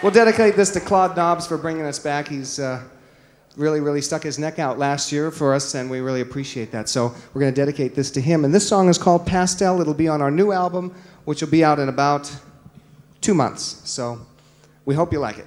We'll dedicate this to Claude Nobs for bringing us back. He's uh, really, really stuck his neck out last year for us, and we really appreciate that. So we're going to dedicate this to him. And this song is called Pastel. It'll be on our new album, which will be out in about two months. So we hope you like it.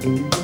Thank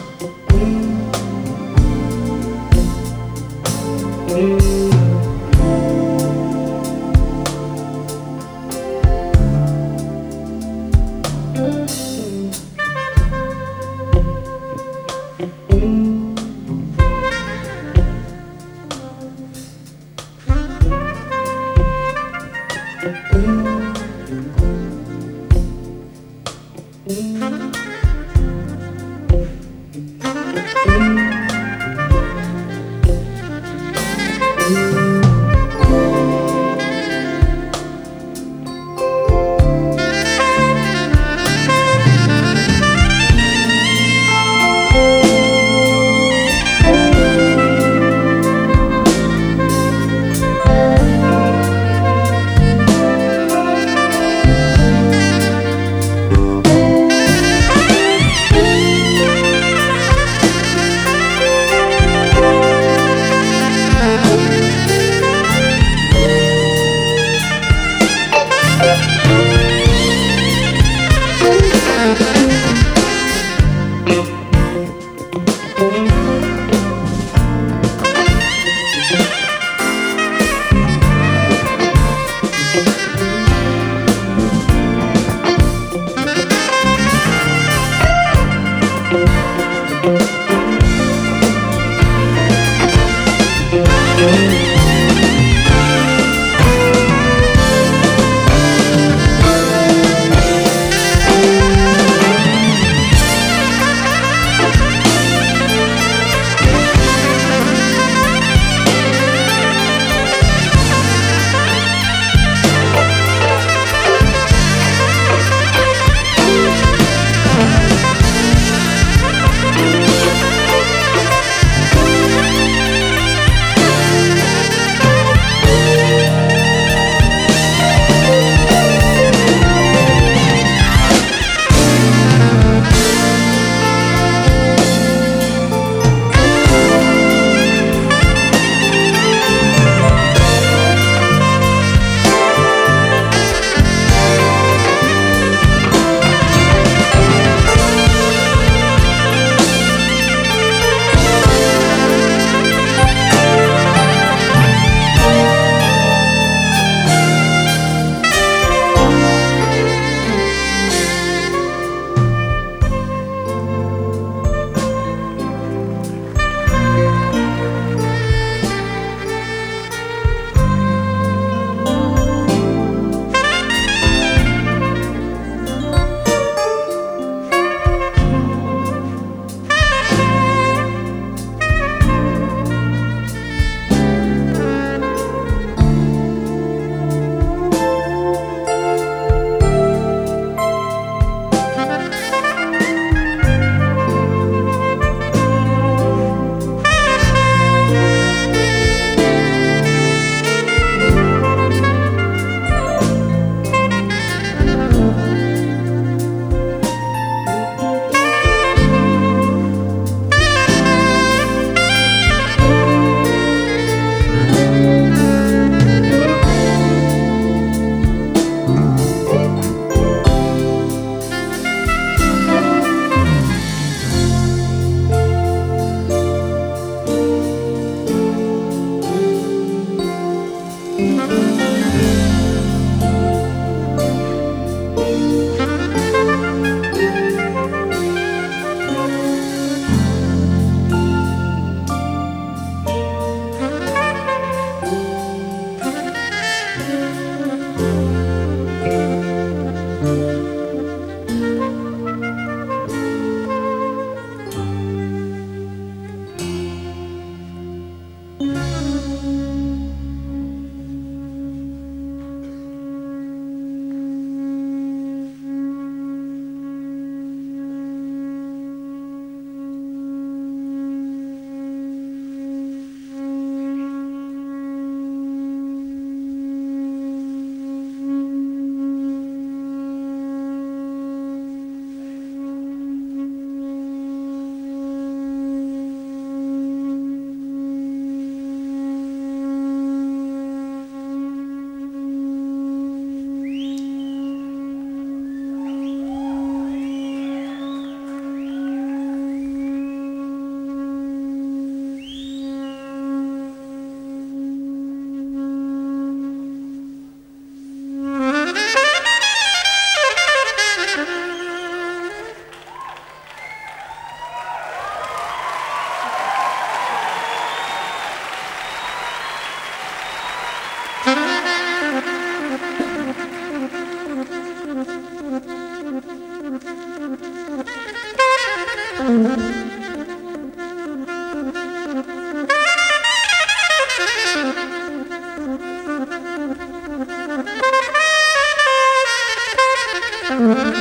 Música